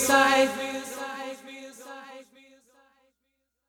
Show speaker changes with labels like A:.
A: Side.